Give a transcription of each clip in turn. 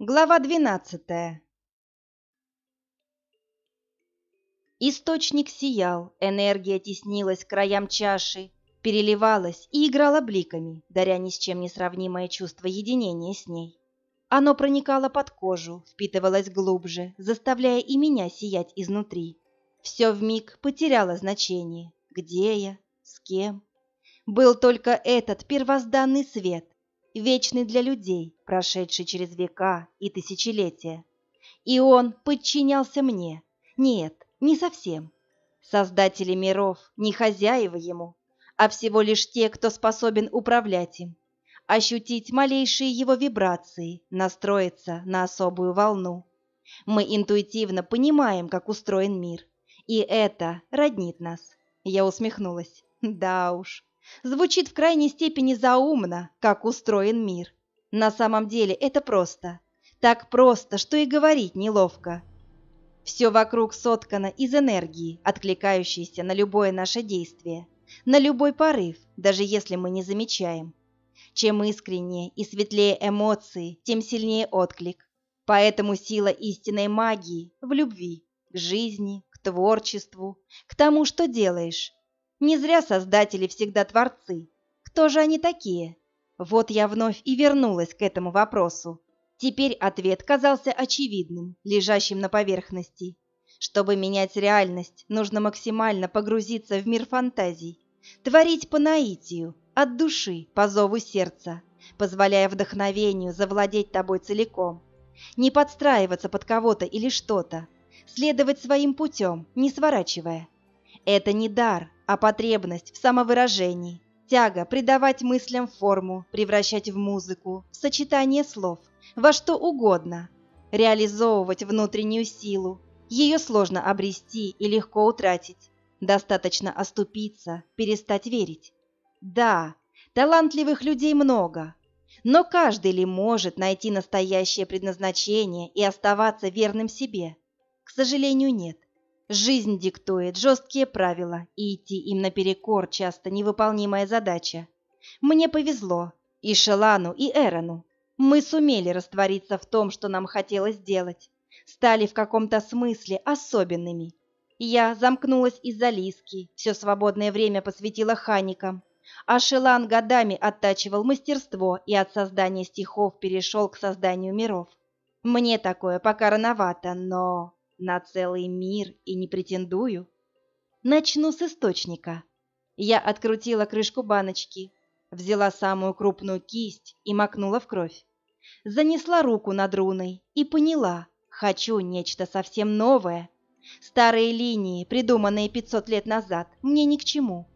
Глава двенадцатая Источник сиял, энергия теснилась к краям чаши, переливалась и играла бликами, даря ни с чем не сравнимое чувство единения с ней. Оно проникало под кожу, впитывалось глубже, заставляя и меня сиять изнутри. Все вмиг потеряло значение. Где я? С кем? Был только этот первозданный свет, вечный для людей, прошедший через века и тысячелетия. И он подчинялся мне. Нет, не совсем. Создатели миров не хозяева ему, а всего лишь те, кто способен управлять им, ощутить малейшие его вибрации, настроиться на особую волну. Мы интуитивно понимаем, как устроен мир, и это роднит нас. Я усмехнулась. Да уж, звучит в крайней степени заумно, как устроен мир. На самом деле это просто. Так просто, что и говорить неловко. Все вокруг соткано из энергии, откликающейся на любое наше действие, на любой порыв, даже если мы не замечаем. Чем искреннее и светлее эмоции, тем сильнее отклик. Поэтому сила истинной магии в любви, к жизни, к творчеству, к тому, что делаешь. Не зря создатели всегда творцы. Кто же они такие? Вот я вновь и вернулась к этому вопросу. Теперь ответ казался очевидным, лежащим на поверхности. Чтобы менять реальность, нужно максимально погрузиться в мир фантазий, творить по наитию, от души, по зову сердца, позволяя вдохновению завладеть тобой целиком. Не подстраиваться под кого-то или что-то, следовать своим путем, не сворачивая. Это не дар, а потребность в самовыражении, тяга придавать мыслям форму, превращать в музыку, в сочетание слов – во что угодно, реализовывать внутреннюю силу. Ее сложно обрести и легко утратить. Достаточно оступиться, перестать верить. Да, талантливых людей много, но каждый ли может найти настоящее предназначение и оставаться верным себе? К сожалению, нет. Жизнь диктует жесткие правила, и идти им наперекор часто невыполнимая задача. Мне повезло и Шелану, и Эрону. Мы сумели раствориться в том, что нам хотелось сделать, стали в каком-то смысле особенными. Я замкнулась из-за Лиски, все свободное время посвятила ханикам, а Шелан годами оттачивал мастерство и от создания стихов перешел к созданию миров. Мне такое пока рановато, но на целый мир и не претендую. Начну с источника. Я открутила крышку баночки, взяла самую крупную кисть и макнула в кровь занесла руку над руной и поняла, хочу нечто совсем новое. Старые линии, придуманные 500 лет назад, мне ни к чему.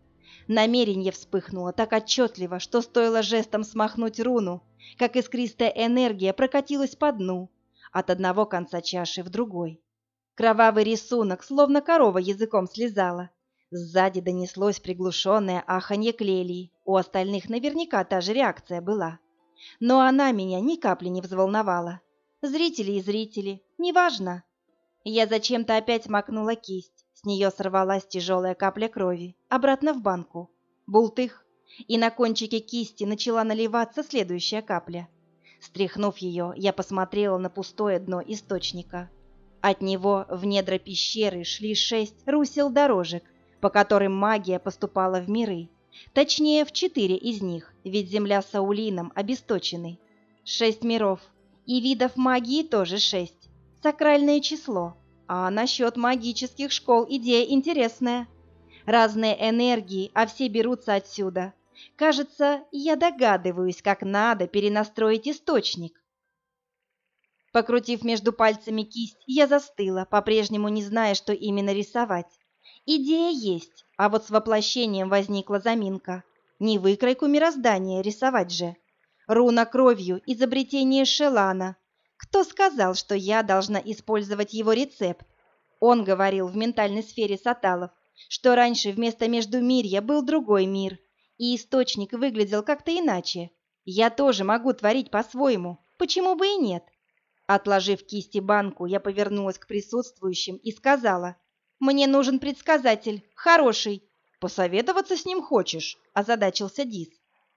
Намерение вспыхнуло так отчетливо, что стоило жестом смахнуть руну, как искристая энергия прокатилась по дну, от одного конца чаши в другой. Кровавый рисунок, словно корова языком слезала. Сзади донеслось приглушенное аханье клелии, у остальных наверняка та же реакция была. Но она меня ни капли не взволновала. Зрители и зрители, неважно. Я зачем-то опять макнула кисть. С нее сорвалась тяжелая капля крови. Обратно в банку. Бултых. И на кончике кисти начала наливаться следующая капля. Стряхнув ее, я посмотрела на пустое дно источника. От него в недра пещеры шли шесть русел дорожек, по которым магия поступала в миры. Точнее, в четыре из них, ведь Земля с Аулином обесточены. Шесть миров. И видов магии тоже шесть. Сакральное число. А насчет магических школ идея интересная. Разные энергии, а все берутся отсюда. Кажется, я догадываюсь, как надо перенастроить источник. Покрутив между пальцами кисть, я застыла, по-прежнему не зная, что именно рисовать. Идея есть, а вот с воплощением возникла заминка. Не выкройку мироздания рисовать же. Руна кровью, изобретение Шелана. Кто сказал, что я должна использовать его рецепт? Он говорил в ментальной сфере саталов, что раньше вместо Междумирья был другой мир, и источник выглядел как-то иначе. Я тоже могу творить по-своему, почему бы и нет? Отложив кисти банку, я повернулась к присутствующим и сказала, мне нужен предсказатель, хороший. Посоветоваться с ним хочешь? Озадачился Дис.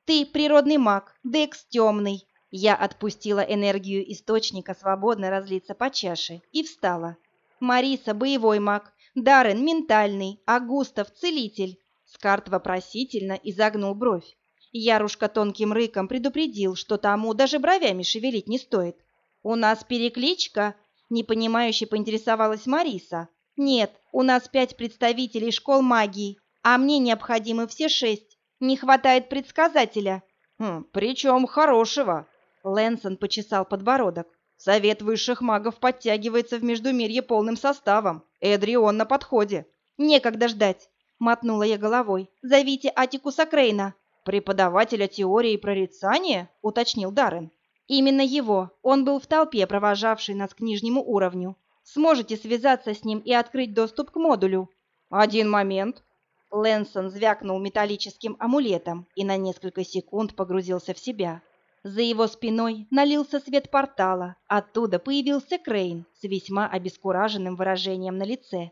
Ты природный маг, Декс темный. Я отпустила энергию источника свободно разлиться по чаше и встала. Мариса – боевой маг, Даррен – ментальный, а Густав – целитель. Скарт вопросительно изогнул бровь. Ярушка тонким рыком предупредил, что тому даже бровями шевелить не стоит. «У нас перекличка?» – непонимающе поинтересовалась Мариса. «Нет, у нас пять представителей школ магии, а мне необходимы все шесть. Не хватает предсказателя». «Хм, «Причем хорошего», – Лэнсон почесал подбородок. «Совет высших магов подтягивается в Междумирье полным составом. Эдрион на подходе». «Некогда ждать», – мотнула я головой. «Зовите Атикуса Крейна». «Преподавателя теории прорицания?» – уточнил Даррен. «Именно его. Он был в толпе, провожавшей нас к нижнему уровню. Сможете связаться с ним и открыть доступ к модулю?» «Один момент». Лэнсон звякнул металлическим амулетом и на несколько секунд погрузился в себя. За его спиной налился свет портала, оттуда появился Крейн с весьма обескураженным выражением на лице.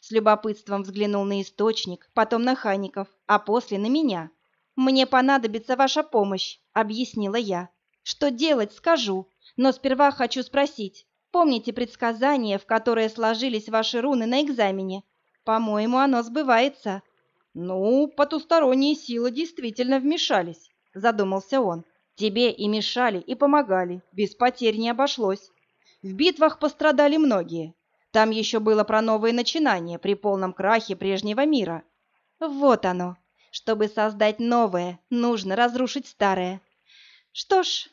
С любопытством взглянул на источник, потом на Хаников, а после на меня. «Мне понадобится ваша помощь», — объяснила я. «Что делать, скажу, но сперва хочу спросить. Помните предсказание, в которое сложились ваши руны на экзамене? По-моему, оно сбывается». «Ну, потусторонние силы действительно вмешались», — задумался он. «Тебе и мешали, и помогали, без потерь не обошлось. В битвах пострадали многие. Там еще было про новые начинания при полном крахе прежнего мира». «Вот оно», чтобы создать новое, нужно разрушить старое. Что ж,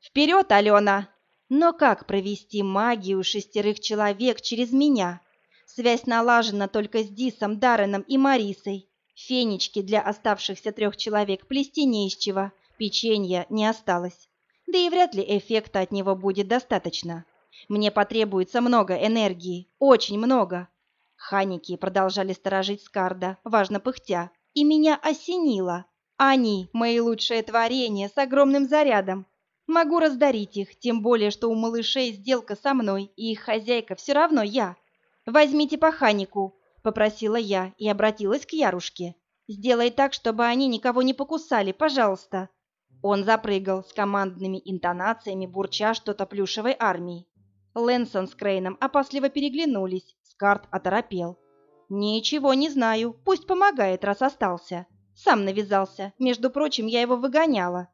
вперед, Алена! Но как провести магию шестерых человек через меня? Связь налажена только с Дисом, Дарреном и Марисой. Фенечки для оставшихся трех человек плести не из чего, печенья не осталось. Да и вряд ли эффекта от него будет достаточно. Мне потребуется много энергии, очень много. Ханики продолжали сторожить Скарда, важно пыхтя и меня осенило. Они – мои лучшие творения с огромным зарядом. Могу раздарить их, тем более, что у малышей сделка со мной, и их хозяйка все равно я. «Возьмите паханику», – попросила я и обратилась к Ярушке. «Сделай так, чтобы они никого не покусали, пожалуйста». Он запрыгал с командными интонациями, бурча что-то плюшевой армии. Лэнсон с Крейном опасливо переглянулись, Скарт оторопел. «Ничего не знаю. Пусть помогает, раз остался. Сам навязался. Между прочим, я его выгоняла».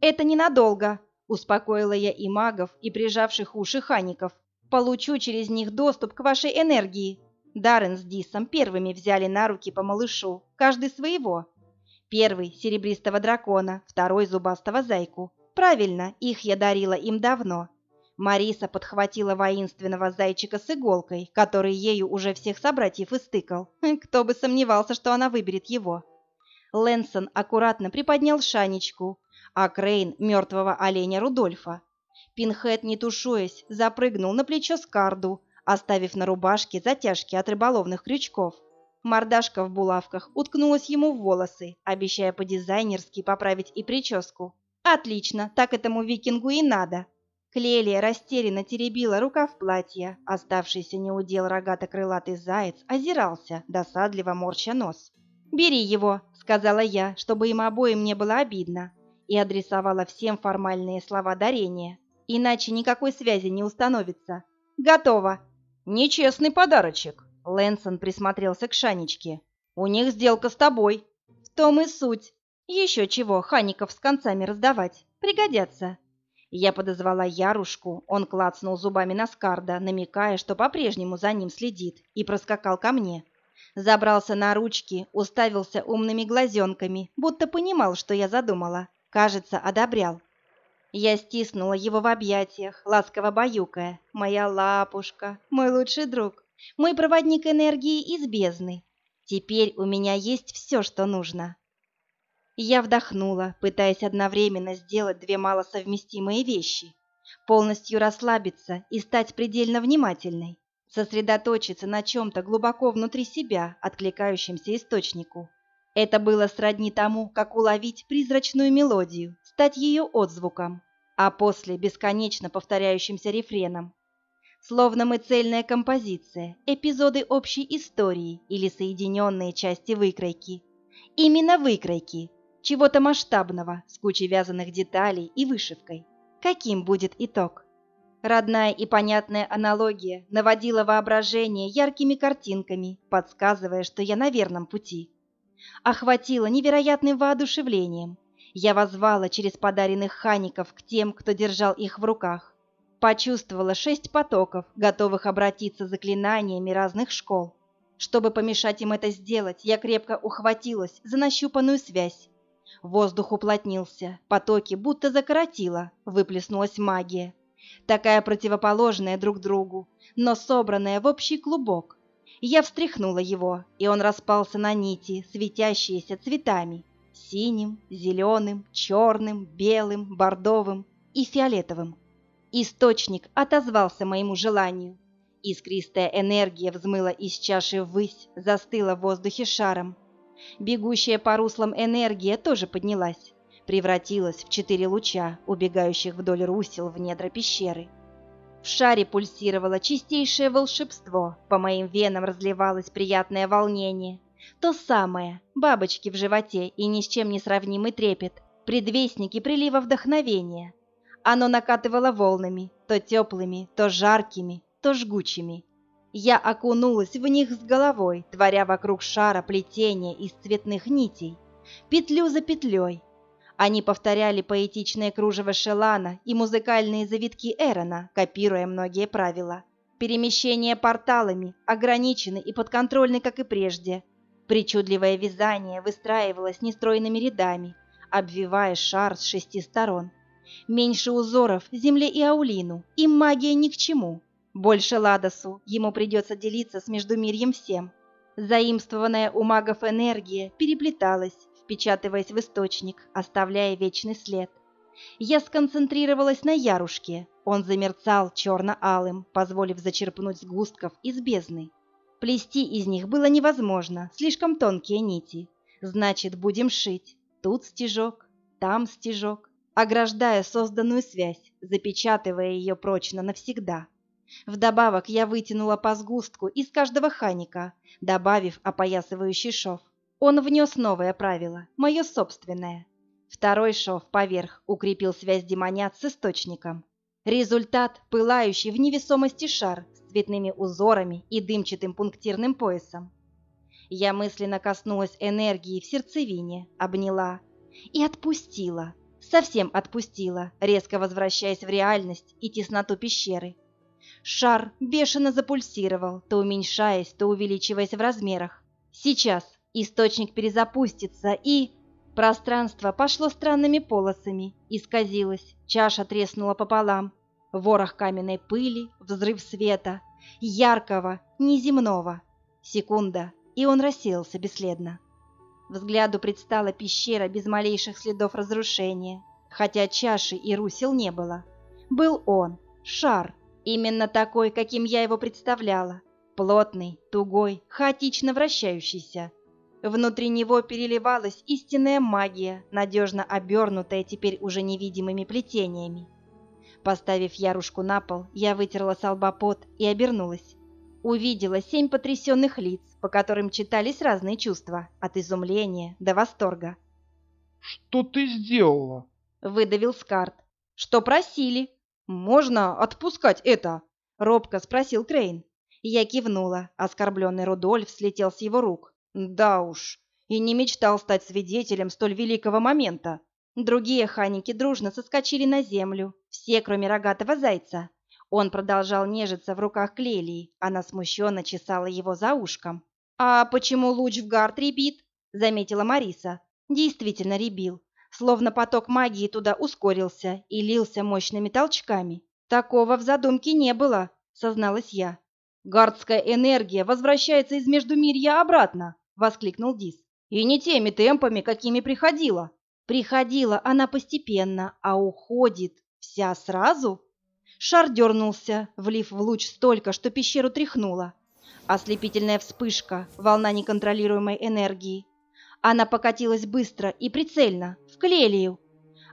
«Это ненадолго», — успокоила я и магов, и прижавших уши хаников. «Получу через них доступ к вашей энергии». Даррен с Дисом первыми взяли на руки по малышу, каждый своего. Первый — серебристого дракона, второй — зубастого зайку. Правильно, их я дарила им давно. Мариса подхватила воинственного зайчика с иголкой, который ею уже всех собратьев истыкал. Кто бы сомневался, что она выберет его. Лэнсон аккуратно приподнял Шанечку, а Крейн — мертвого оленя Рудольфа. Пинхед, не тушуясь, запрыгнул на плечо Скарду, оставив на рубашке затяжки от рыболовных крючков. Мордашка в булавках уткнулась ему в волосы, обещая по-дизайнерски поправить и прическу. «Отлично, так этому викингу и надо!» Клелия растерянно теребила рукав платья. Оставшийся неудел рогато-крылатый заяц озирался, досадливо морща нос. «Бери его», — сказала я, чтобы им обоим не было обидно, и адресовала всем формальные слова дарения. Иначе никакой связи не установится. «Готово!» «Нечестный подарочек», — Лэнсон присмотрелся к Шанечке. «У них сделка с тобой». «В том и суть. Еще чего хаников с концами раздавать. Пригодятся». Я подозвала Ярушку, он клацнул зубами на Скарда, намекая, что по-прежнему за ним следит, и проскакал ко мне. Забрался на ручки, уставился умными глазенками, будто понимал, что я задумала. Кажется, одобрял. Я стиснула его в объятиях, ласково баюкая. «Моя лапушка, мой лучший друг, мой проводник энергии из бездны. Теперь у меня есть все, что нужно. Я вдохнула, пытаясь одновременно сделать две малосовместимые вещи. Полностью расслабиться и стать предельно внимательной. Сосредоточиться на чем-то глубоко внутри себя, откликающемся источнику. Это было сродни тому, как уловить призрачную мелодию, стать ее отзвуком, а после бесконечно повторяющимся рефреном. Словно мы цельная композиция, эпизоды общей истории или соединенные части выкройки. Именно выкройки, чего-то масштабного, с кучей вязаных деталей и вышивкой. каким будет итог. Родная и понятная аналогия наводила воображение яркими картинками, подсказывая, что я на верном пути. Охватила невероятным воодушевлением. Я возвала через подаренных хаников к тем, кто держал их в руках. Почувствовала шесть потоков, готовых обратиться заклинаниями разных школ. Чтобы помешать им это сделать, я крепко ухватилась за нащупанную связь. Воздух уплотнился, потоки будто закоротило, выплеснулась магия. Такая противоположная друг другу, но собранная в общий клубок. Я встряхнула его, и он распался на нити, светящиеся цветами. Синим, зеленым, черным, белым, бордовым и фиолетовым. Источник отозвался моему желанию. Искристая энергия взмыла из чаши ввысь, застыла в воздухе шаром. Бегущая по руслам энергия тоже поднялась, превратилась в четыре луча, убегающих вдоль русел в недра пещеры. В шаре пульсировало чистейшее волшебство, по моим венам разливалось приятное волнение. То самое, бабочки в животе и ни с чем не сравнимый трепет, предвестники прилива вдохновения – оно накатывало волнами, то теплыми, то жаркими, то жгучими. Я окунулась в них с головой, творя вокруг шара плетение из цветных нитей, петлю за петлей. Они повторяли поэтичное кружево Шелана и музыкальные завитки Эрона, копируя многие правила. Перемещения порталами ограничены и подконтрольны, как и прежде. Причудливое вязание выстраивалось нестройными рядами, обвивая шар с шести сторон. Меньше узоров Земле и Аулину, им магия ни к чему. Больше Ладосу, ему придется делиться с Междумирьем всем. Заимствованная у магов энергия переплеталась, впечатываясь в источник, оставляя вечный след. Я сконцентрировалась на ярушке, он замерцал черно-алым, позволив зачерпнуть сгустков из бездны. Плести из них было невозможно, слишком тонкие нити. Значит, будем шить. Тут стежок, там стежок ограждая созданную связь, запечатывая ее прочно навсегда. Вдобавок я вытянула по сгустку из каждого ханика, добавив опоясывающий шов. Он внес новое правило, мое собственное. Второй шов поверх укрепил связь демонят с источником. Результат – пылающий в невесомости шар с цветными узорами и дымчатым пунктирным поясом. Я мысленно коснулась энергии в сердцевине, обняла и отпустила – совсем отпустила, резко возвращаясь в реальность и тесноту пещеры. Шар бешено запульсировал, то уменьшаясь, то увеличиваясь в размерах. Сейчас источник перезапустится и... Пространство пошло странными полосами, исказилось, чаша треснула пополам. Ворох каменной пыли, взрыв света, яркого, неземного. Секунда, и он рассеялся бесследно. Взгляду предстала пещера без малейших следов разрушения, хотя чаши и русел не было. Был он, шар, именно такой, каким я его представляла. Плотный, тугой, хаотично вращающийся. Внутри него переливалась истинная магия, надежно обернутая теперь уже невидимыми плетениями. Поставив ярушку на пол, я вытерла с и обернулась увидела семь потрясенных лиц, по которым читались разные чувства, от изумления до восторга. «Что ты сделала?» — выдавил Скарт. «Что просили?» «Можно отпускать это?» — робко спросил Крейн. Я кивнула, оскорбленный Рудольф слетел с его рук. «Да уж, и не мечтал стать свидетелем столь великого момента». Другие ханики дружно соскочили на землю, все, кроме рогатого зайца. Он продолжал нежиться в руках Клелии, она смущенно чесала его за ушком. «А почему луч в гард ребит?» — заметила Мариса. Действительно ребил, словно поток магии туда ускорился и лился мощными толчками. «Такого в задумке не было», — созналась я. «Гардская энергия возвращается из Междумирья обратно», — воскликнул Дис. «И не теми темпами, какими приходила». «Приходила она постепенно, а уходит вся сразу?» Шар дернулся, влив в луч столько, что пещеру тряхнуло. Ослепительная вспышка, волна неконтролируемой энергии. Она покатилась быстро и прицельно, в Клелию.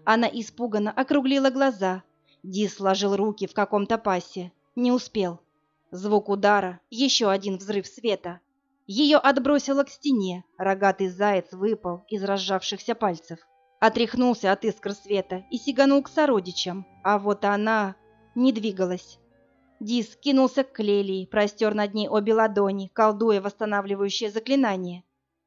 Она испуганно округлила глаза. Дис сложил руки в каком-то пасе. Не успел. Звук удара, еще один взрыв света. Ее отбросило к стене, рогатый заяц выпал из разжавшихся пальцев. Отряхнулся от искр света и сиганул к сородичам, а вот она не двигалась. Дис кинулся к Клелии, простер над ней обе ладони, колдуя восстанавливающее заклинание.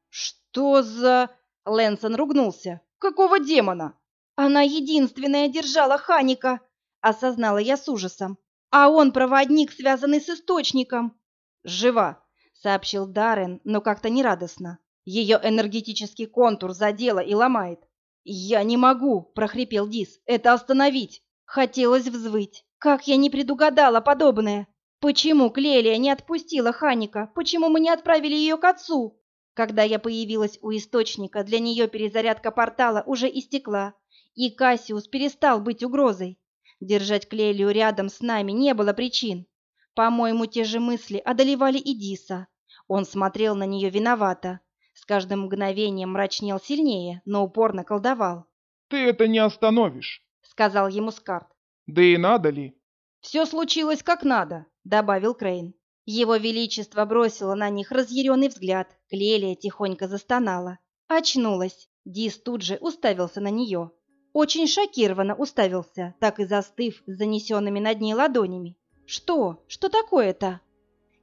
«Что за...» — Лэнсон ругнулся. «Какого демона?» «Она единственная держала Ханика!» — осознала я с ужасом. «А он проводник, связанный с источником!» «Жива!» — сообщил Даррен, но как-то нерадостно. Ее энергетический контур задело и ломает. «Я не могу!» — прохрипел Дис. «Это остановить!» Хотелось взвыть. Как я не предугадала подобное? Почему Клелия не отпустила Ханика? Почему мы не отправили ее к отцу? Когда я появилась у источника, для нее перезарядка портала уже истекла, и Кассиус перестал быть угрозой. Держать Клелию рядом с нами не было причин. По-моему, те же мысли одолевали и Диса. Он смотрел на нее виновато. С каждым мгновением мрачнел сильнее, но упорно колдовал. «Ты это не остановишь», — сказал ему Скарт. «Да и надо ли?» «Все случилось как надо», — добавил Крейн. Его Величество бросило на них разъяренный взгляд. Клелия тихонько застонала. Очнулась. Дис тут же уставился на нее. Очень шокированно уставился, так и застыв с занесенными над ней ладонями. «Что? Что такое-то?»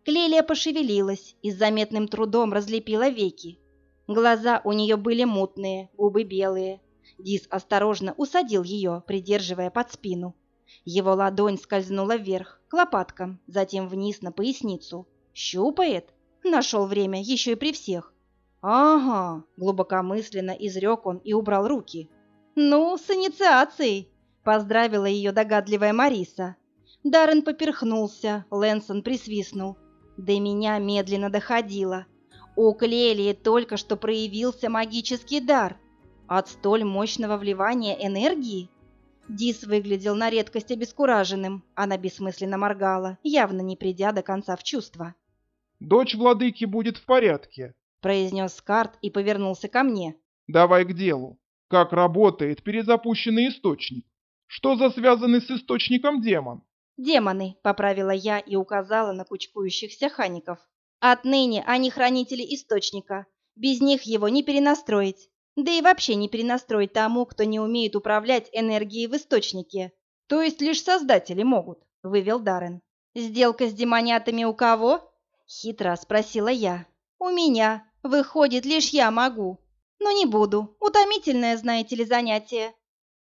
Клелия пошевелилась и с заметным трудом разлепила веки. Глаза у нее были мутные, губы белые. Дис осторожно усадил ее, придерживая под спину. Его ладонь скользнула вверх, к лопаткам, затем вниз на поясницу. «Щупает?» Нашел время, еще и при всех. «Ага», — глубокомысленно изрек он и убрал руки. «Ну, с инициацией!» — поздравила ее догадливая Мариса. Даррен поперхнулся, Лэнсон присвистнул. До меня медленно доходило. У Клелии только что проявился магический дар. От столь мощного вливания энергии? Дис выглядел на редкость обескураженным. Она бессмысленно моргала, явно не придя до конца в чувство. «Дочь владыки будет в порядке», — произнес Скарт и повернулся ко мне. «Давай к делу. Как работает перезапущенный источник? Что за связанный с источником демон?» «Демоны», — поправила я и указала на кучкующихся хаников. «Отныне они хранители источника. Без них его не перенастроить. Да и вообще не перенастроить тому, кто не умеет управлять энергией в источнике. То есть лишь создатели могут», — вывел Даррен. «Сделка с демонятами у кого?» — хитро спросила я. «У меня. Выходит, лишь я могу. Но не буду. Утомительное, знаете ли, занятие».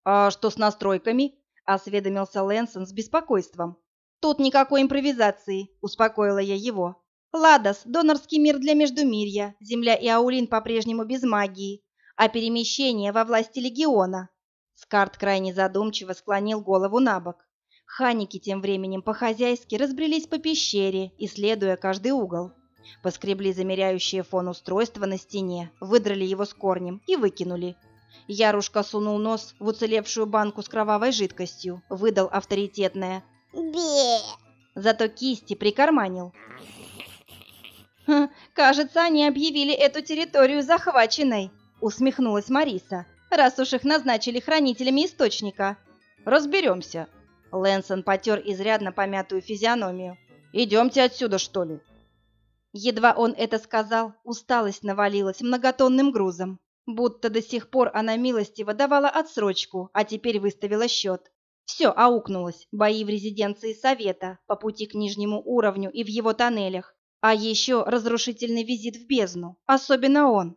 «А что с настройками?» Осведомился Лэнсон с беспокойством. Тут никакой импровизации, успокоила я его. Ладос, донорский мир для Междумирья, Земля и Аулин по-прежнему без магии, а перемещение во власти легиона. Скарт крайне задумчиво склонил голову на бок. Ханики тем временем по-хозяйски разбрелись по пещере, исследуя каждый угол. Поскребли замеряющее фон устройства на стене, выдрали его с корнем и выкинули. Ярушка сунул нос в уцелевшую банку с кровавой жидкостью, выдал авторитетное «Бе!», зато кисти прикарманил. «Кажется, они объявили эту территорию захваченной», — усмехнулась Мариса, «раз уж их назначили хранителями источника». «Разберемся». Лэнсон потер изрядно помятую физиономию. «Идемте отсюда, что ли?» Едва он это сказал, усталость навалилась многотонным грузом. Будто до сих пор она милостиво давала отсрочку, а теперь выставила счет. Все аукнулось, бои в резиденции совета, по пути к нижнему уровню и в его тоннелях, а еще разрушительный визит в бездну, особенно он.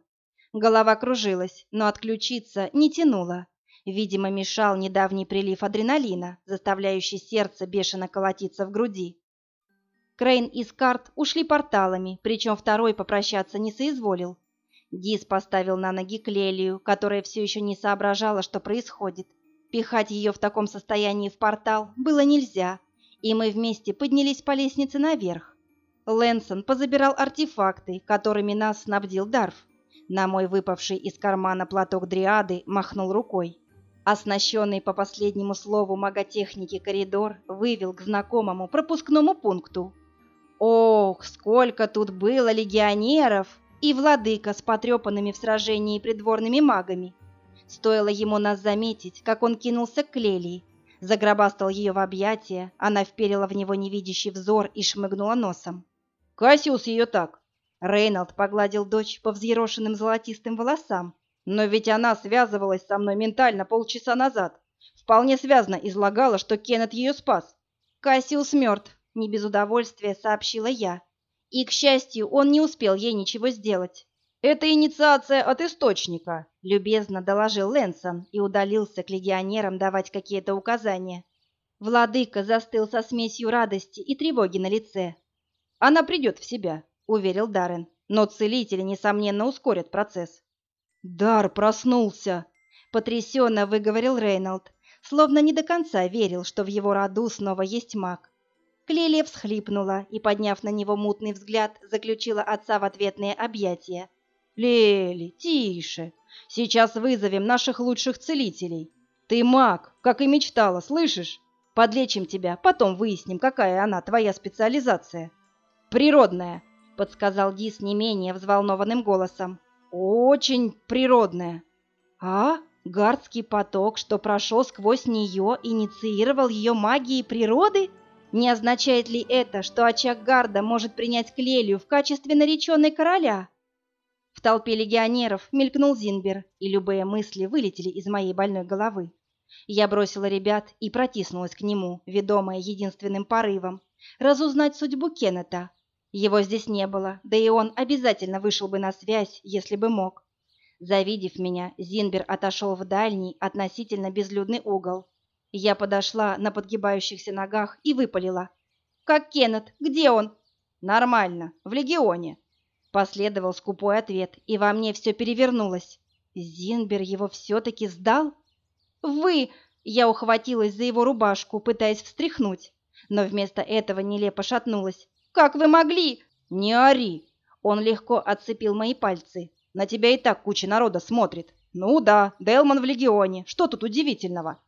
Голова кружилась, но отключиться не тянула. Видимо, мешал недавний прилив адреналина, заставляющий сердце бешено колотиться в груди. Крейн и Скарт ушли порталами, причем второй попрощаться не соизволил. Дис поставил на ноги Клелию, которая все еще не соображала, что происходит. Пихать ее в таком состоянии в портал было нельзя, и мы вместе поднялись по лестнице наверх. Лэнсон позабирал артефакты, которыми нас снабдил Дарф. На мой выпавший из кармана платок дриады махнул рукой. Оснащенный по последнему слову маготехники коридор вывел к знакомому пропускному пункту. Ох, сколько тут было легионеров! И владыка с потрепанными в сражении придворными магами. Стоило ему нас заметить, как он кинулся к Лелии, загробастал ее в объятия, она вперила в него невидящий взор и шмыгнула носом. «Кассиус ее так!» Рейнольд погладил дочь по взъерошенным золотистым волосам. Но ведь она связывалась со мной ментально полчаса назад. Вполне связно излагала, что Кеннет ее спас. Кассиус мертв, не без удовольствия сообщила я. И, к счастью, он не успел ей ничего сделать. «Это инициация от источника», — любезно доложил Лэнсон и удалился к легионерам давать какие-то указания. Владыка застыл со смесью радости и тревоги на лице. «Она придет в себя», — уверил Даррен, «но целители, несомненно, ускорят процесс». «Дар проснулся!» — потрясенно выговорил Рейнольд, словно не до конца верил, что в его роду снова есть маг. Клелия всхлипнула и, подняв на него мутный взгляд, заключила отца в ответные объятия. Лели, тише. Сейчас вызовем наших лучших целителей. Ты маг, как и мечтала, слышишь? Подлечим тебя, потом выясним, какая она, твоя специализация. Природная, подсказал Дис не менее взволнованным голосом. Очень природная. А? Гардский поток, что прошел сквозь нее, инициировал ее магией природы? Не означает ли это, что очаг может принять Клелию в качестве нареченной короля? В толпе легионеров мелькнул Зинбер, и любые мысли вылетели из моей больной головы. Я бросила ребят и протиснулась к нему, ведомая единственным порывом — разузнать судьбу Кеннета. Его здесь не было, да и он обязательно вышел бы на связь, если бы мог. Завидев меня, Зинбер отошел в дальний, относительно безлюдный угол. Я подошла на подгибающихся ногах и выпалила. «Как Кеннет? Где он?» «Нормально, в Легионе», Последовал скупой ответ, и во мне все перевернулось. Зинбер его все-таки сдал? «Вы!» — я ухватилась за его рубашку, пытаясь встряхнуть, но вместо этого нелепо шатнулась. «Как вы могли?» «Не ори!» Он легко отцепил мои пальцы. «На тебя и так куча народа смотрит. Ну да, Делман в Легионе. Что тут удивительного?»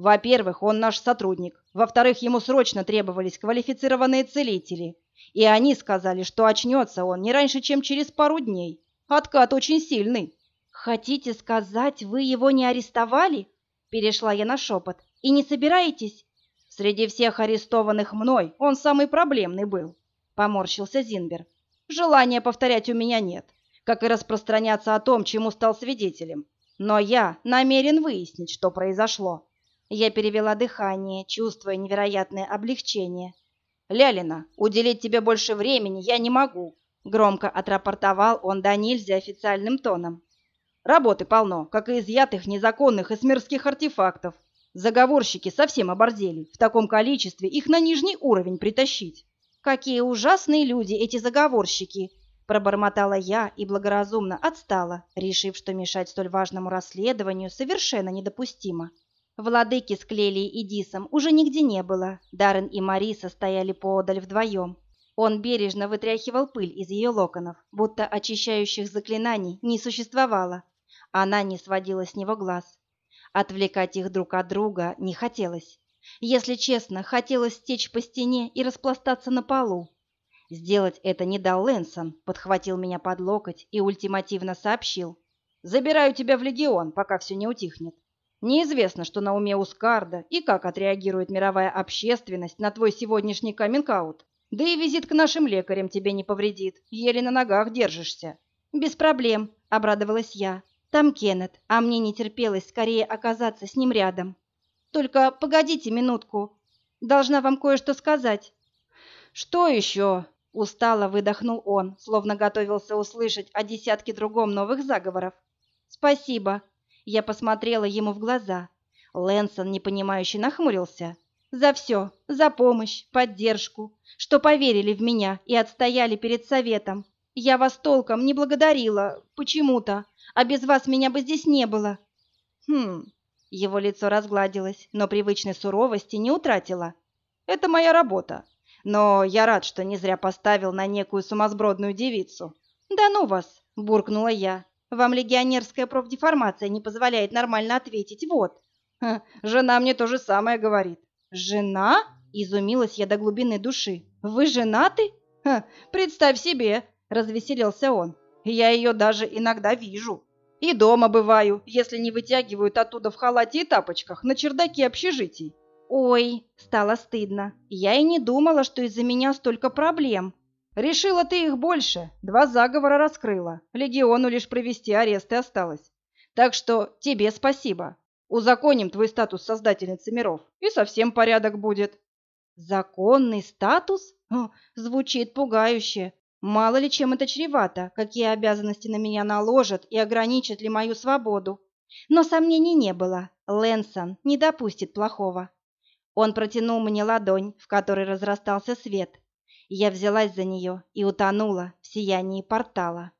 Во-первых, он наш сотрудник. Во-вторых, ему срочно требовались квалифицированные целители. И они сказали, что очнется он не раньше, чем через пару дней. Откат очень сильный. «Хотите сказать, вы его не арестовали?» Перешла я на шепот. «И не собираетесь?» «Среди всех арестованных мной он самый проблемный был», — поморщился Зинбер. «Желания повторять у меня нет, как и распространяться о том, чему стал свидетелем. Но я намерен выяснить, что произошло». Я перевела дыхание, чувствуя невероятное облегчение. «Лялина, уделить тебе больше времени я не могу», — громко отрапортовал он до нельзя официальным тоном. «Работы полно, как и изъятых незаконных из мирских артефактов. Заговорщики совсем оборзели, в таком количестве их на нижний уровень притащить». «Какие ужасные люди эти заговорщики!» Пробормотала я и благоразумно отстала, решив, что мешать столь важному расследованию совершенно недопустимо. Владыки с Клелией и Дисом уже нигде не было. Даррен и Мариса стояли поодаль вдвоем. Он бережно вытряхивал пыль из ее локонов, будто очищающих заклинаний не существовало. Она не сводила с него глаз. Отвлекать их друг от друга не хотелось. Если честно, хотелось стечь по стене и распластаться на полу. Сделать это не дал Лэнсон, подхватил меня под локоть и ультимативно сообщил. «Забираю тебя в Легион, пока все не утихнет. Неизвестно, что на уме у Скарда и как отреагирует мировая общественность на твой сегодняшний каминг-аут. Да и визит к нашим лекарям тебе не повредит, еле на ногах держишься. Без проблем, обрадовалась я. Там Кеннет, а мне не терпелось скорее оказаться с ним рядом. Только погодите минутку. Должна вам кое-что сказать. Что еще? Устало выдохнул он, словно готовился услышать о десятке другом новых заговоров. Спасибо, я посмотрела ему в глаза. Лэнсон, непонимающе, нахмурился. «За все, за помощь, поддержку, что поверили в меня и отстояли перед советом. Я вас толком не благодарила, почему-то, а без вас меня бы здесь не было». «Хм...» Его лицо разгладилось, но привычной суровости не утратило. «Это моя работа. Но я рад, что не зря поставил на некую сумасбродную девицу». «Да ну вас!» – буркнула я. Вам легионерская профдеформация не позволяет нормально ответить. Вот. Ха, жена мне то же самое говорит. Жена? Изумилась я до глубины души. Вы женаты? Ха, представь себе, развеселился он. Я ее даже иногда вижу. И дома бываю, если не вытягивают оттуда в халате и тапочках на чердаке общежитий. Ой, стало стыдно. Я и не думала, что из-за меня столько проблем. Решила ты их больше. Два заговора раскрыла. Легиону лишь провести аресты осталось. Так что тебе спасибо. Узаконим твой статус создательницы миров, и совсем порядок будет. Законный статус? О, звучит пугающе. Мало ли чем это чревато, какие обязанности на меня наложат и ограничат ли мою свободу. Но сомнений не было. Лэнсон не допустит плохого. Он протянул мне ладонь, в которой разрастался свет. Я взялась за нее и утонула в сиянии портала.